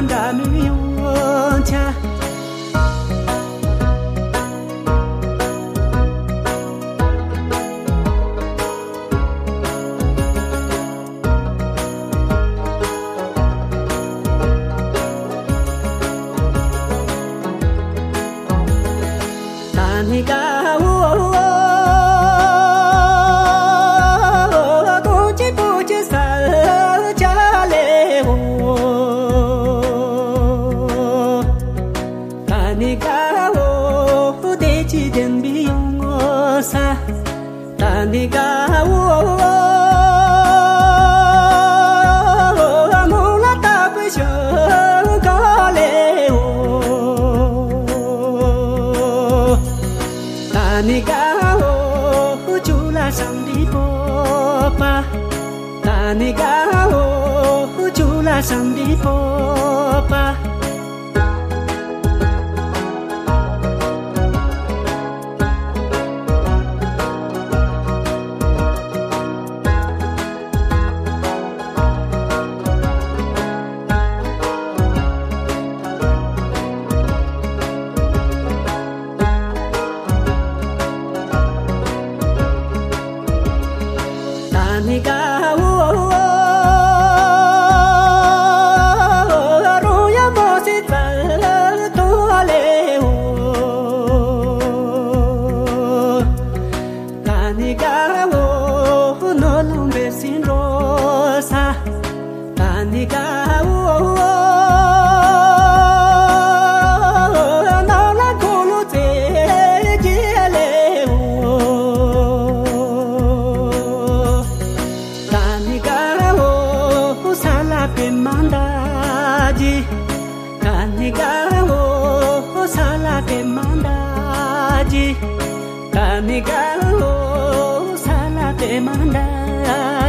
nulanda miyuncha Tanigao Tanigao Deji den biyong sa Tanigao Mula ta shang ga ho sam di po pa ta ni ga ho chu la sam di po pa Nigalo, no lumbe sin ro mandaji kanigao salate mandaji kanigao sala mandaji.